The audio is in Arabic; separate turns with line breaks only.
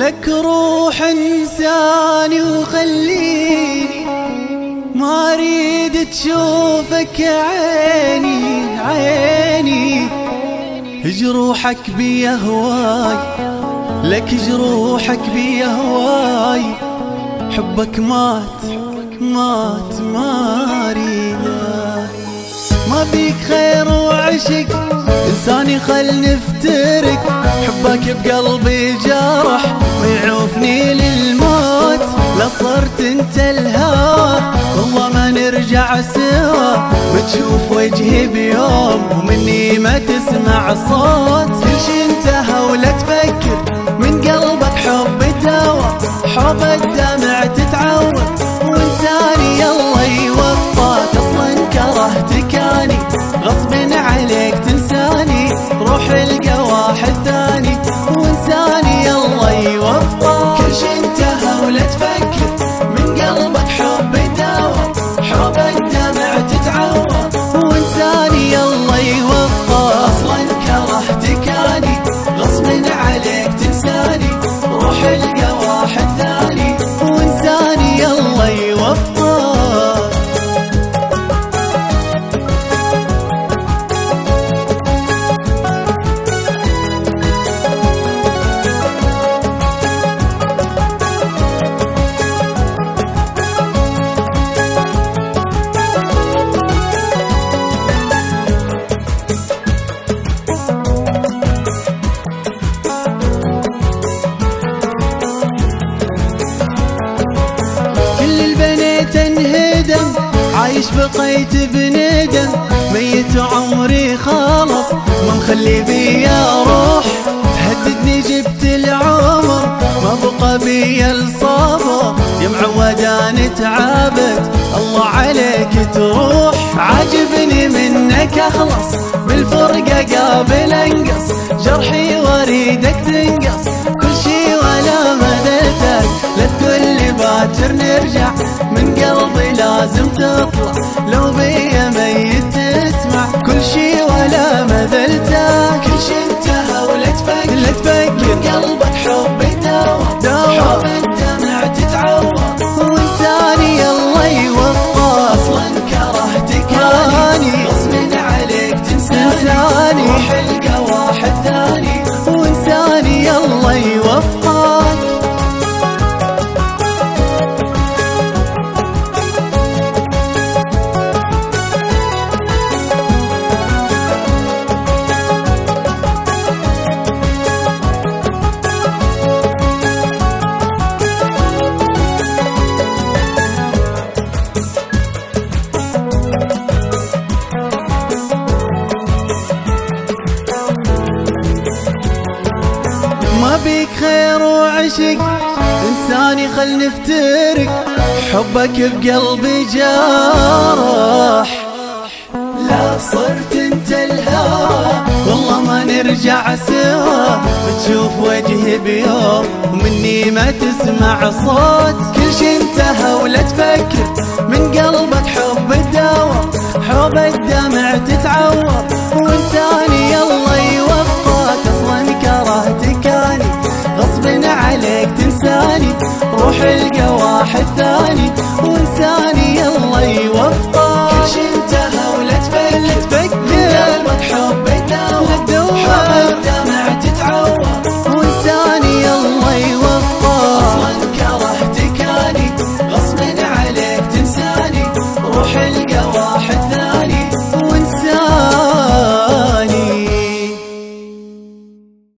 لك روح انساني وخليني ما أريد تشوفك عيني عيني. جروحك بي هواي لك جروحك بي هواي حبك مات مات ما ما بيك خير وعشق انساني خل نفترق. حبك بقلبي جرح نرجع سوا بتشوف وجهي بيوم ومني ما تسمع صوت. كل شي عايش بقيت بندم ميت عمري خلاص. ما مخلي بيا روح تهددني جبت العمر. ما بقى بيا الصبر يا معودان تعبت. الله عليك تروح عاجبني منك أخلص. بالفرقة قابل أنقص جرحي واريدك تنقص. كل شي ولا مدتك لا تقول لي باكر نرجع من قلبي لو بيا ميت تسمع. كل شي ولا مذلتك كل شي انتهى ولا تفكر لا تفكر قلبك حب دوا دوا حب الدمع تتعوى وانساني الله يوفقك أصلا كرهتك اني غصب عليك تنساني. روح القى واحد ثاني وانساني الله يوفقك بيك خير وعشق إنساني خل نفترق حبك بقلبي جارح. لا صرت أنت الهوى والله ما نرجع سوا بتشوف وجهي بيوم ومني ما تسمع صوت. كل شي انتهى ولا تفكر من قلبك حب الدوا حب الدمع تتعور غصب